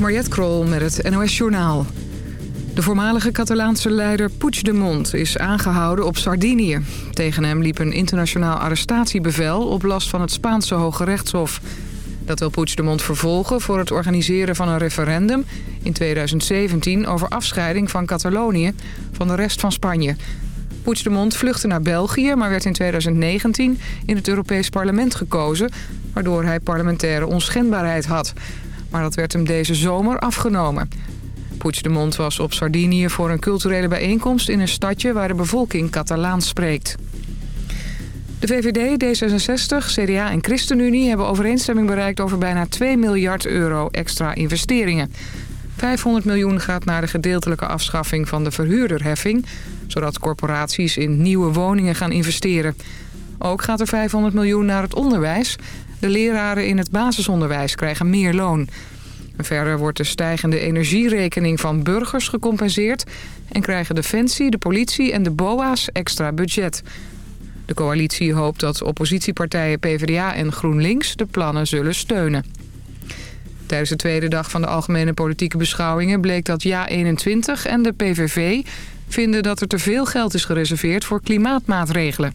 Mariette Krol met het NOS Journaal. De voormalige Catalaanse leider Puigdemont is aangehouden op Sardinië. Tegen hem liep een internationaal arrestatiebevel op last van het Spaanse Hoge Rechtshof. Dat wil Puigdemont vervolgen voor het organiseren van een referendum in 2017... over afscheiding van Catalonië van de rest van Spanje. Puigdemont vluchtte naar België, maar werd in 2019 in het Europees Parlement gekozen... waardoor hij parlementaire onschendbaarheid had... Maar dat werd hem deze zomer afgenomen. Puigdemont was op Sardinië voor een culturele bijeenkomst in een stadje waar de bevolking Catalaans spreekt. De VVD, D66, CDA en ChristenUnie hebben overeenstemming bereikt over bijna 2 miljard euro extra investeringen. 500 miljoen gaat naar de gedeeltelijke afschaffing van de verhuurderheffing... zodat corporaties in nieuwe woningen gaan investeren. Ook gaat er 500 miljoen naar het onderwijs. De leraren in het basisonderwijs krijgen meer loon. Verder wordt de stijgende energierekening van burgers gecompenseerd... en krijgen Defensie, de politie en de BOA's extra budget. De coalitie hoopt dat oppositiepartijen PvdA en GroenLinks de plannen zullen steunen. Tijdens de tweede dag van de algemene politieke beschouwingen... bleek dat JA21 en de PVV vinden dat er te veel geld is gereserveerd voor klimaatmaatregelen.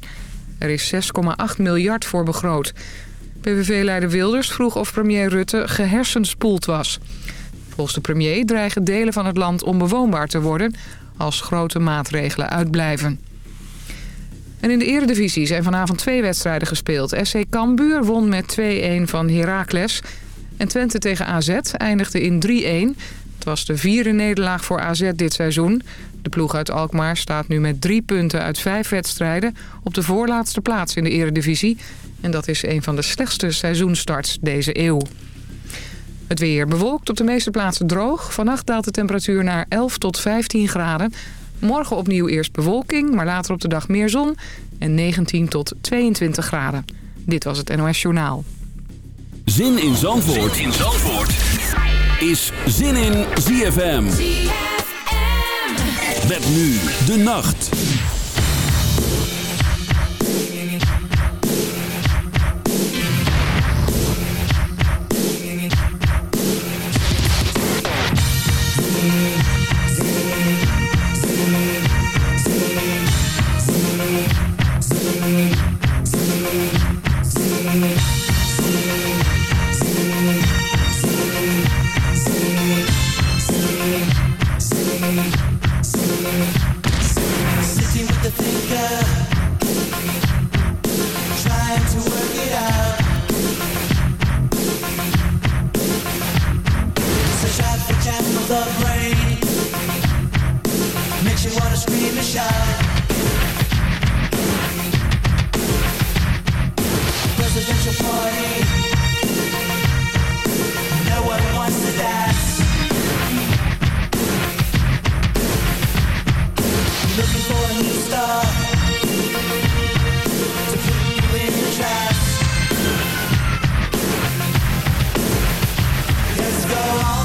Er is 6,8 miljard voor begroot. PVV-leider Wilders vroeg of premier Rutte gehersenspoeld was. Volgens de premier dreigen delen van het land onbewoonbaar te worden... als grote maatregelen uitblijven. En in de eredivisie zijn vanavond twee wedstrijden gespeeld. SC Cambuur won met 2-1 van Heracles. En Twente tegen AZ eindigde in 3-1. Het was de vierde nederlaag voor AZ dit seizoen. De ploeg uit Alkmaar staat nu met drie punten uit vijf wedstrijden... op de voorlaatste plaats in de eredivisie... En dat is een van de slechtste seizoenstarts deze eeuw. Het weer bewolkt op de meeste plaatsen droog. Vannacht daalt de temperatuur naar 11 tot 15 graden. Morgen opnieuw eerst bewolking, maar later op de dag meer zon. En 19 tot 22 graden. Dit was het NOS Journaal. Zin in Zandvoort, zin in Zandvoort. is Zin in ZFM. ZFM. Met nu de nacht. the brain. Makes you wanna scream and shout. Presidential party. No one wants to dance. Looking for a new star. To put you in the trance Let's go on.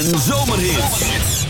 En zomerhits.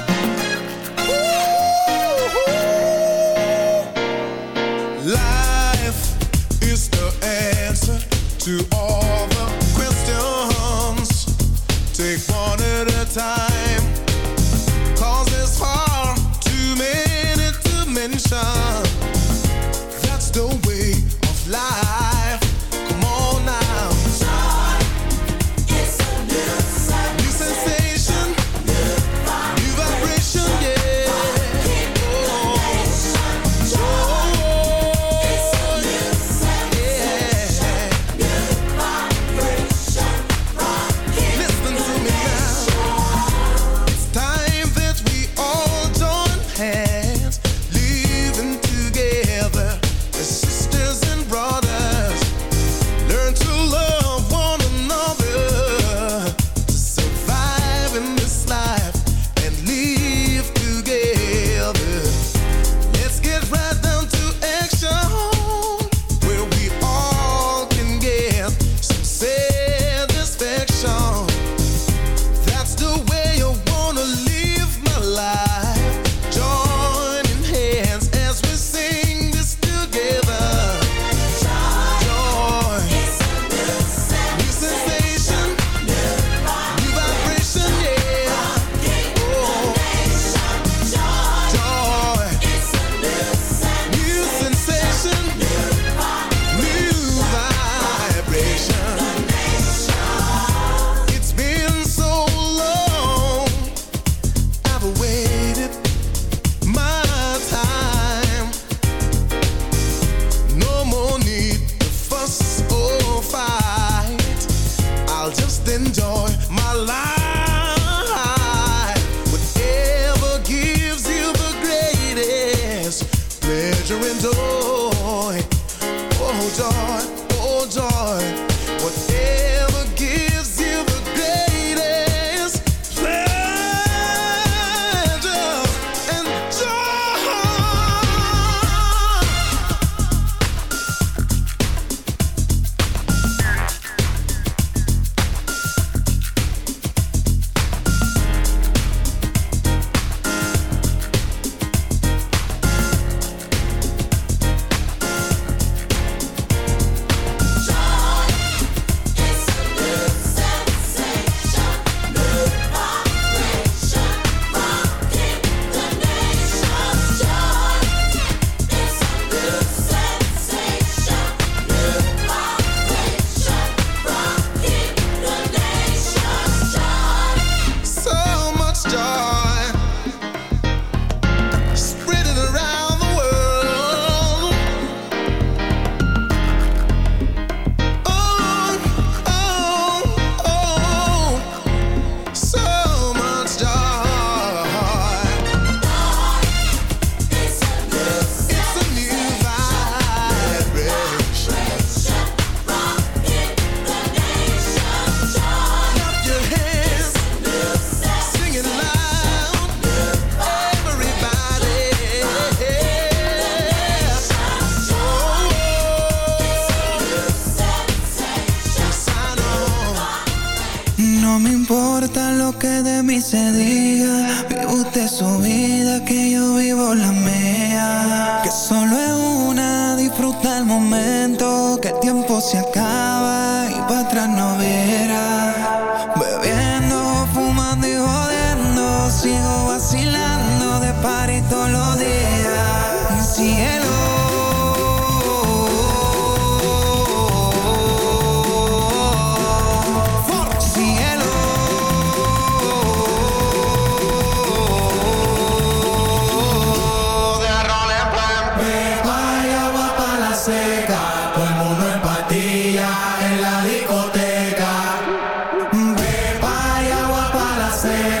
agua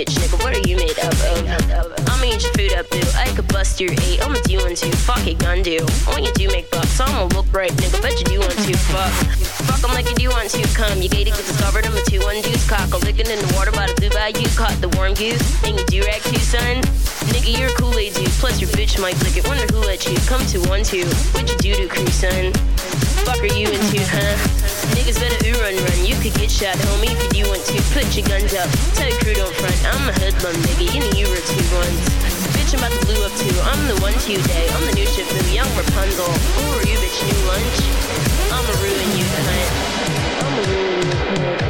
Bitch nigga. What are you made up of? I'ma eat your food up, boo. I could bust your eight. I'm a do one two. Fuck it, gun do. When you do make bucks, I'ma look right, nigga. Bet you do want to. Fuck. Fuck 'em like you do want to. Come, you gated, get discovered. I'm a two one deuce cock. I'm licking in the water by the blue bayou. Caught the warm goose. And you do rag too, son. Nigga, you're a Kool-Aid dude. Plus your bitch might lick it. Wonder who let you come to one two. What you do to crew, son? Fuck are you into, huh? Niggas better ooh run run. You could get shot, homie, if you do want to. Put your guns up. Tell your crew don't front. I'm a hoodlum, nigga. You know you were two ones. Bitch, I'm about to blue up too. I'm the one to day. I'm the new ship new young Rapunzel. Who are you, bitch? New lunch? I'ma ruin you, cunt. I'ma ruin you, cunt.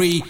agree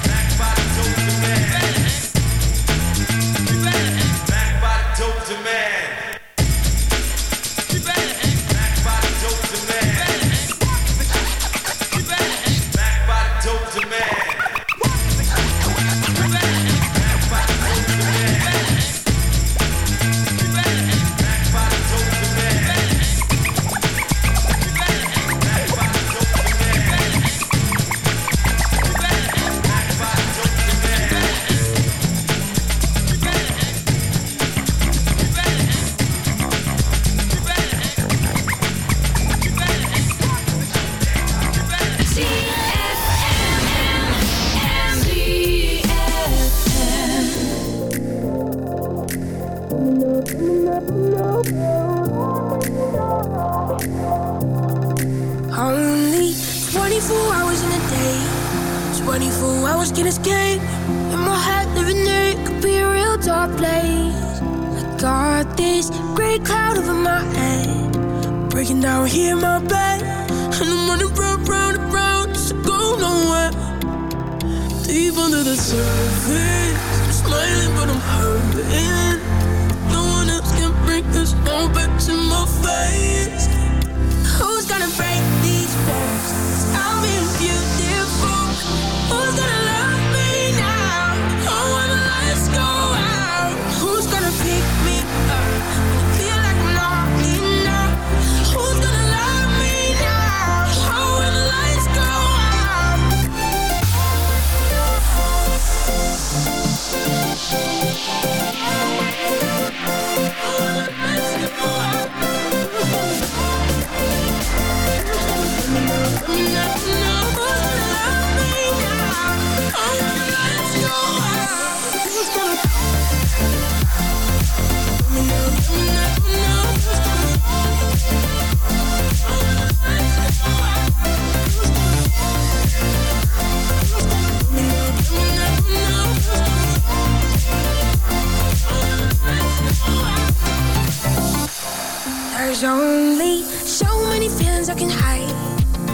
Only so many feelings I can hide,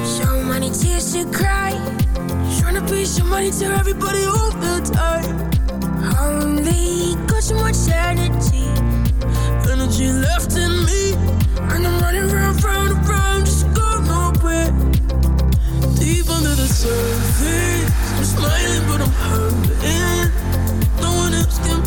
so many tears to cry. Trying to be somebody to everybody all the time. Only got so much energy, energy left in me, and I'm running round, round, round, just go nowhere. Deep under the surface, I'm smiling but I'm hurting. No one else can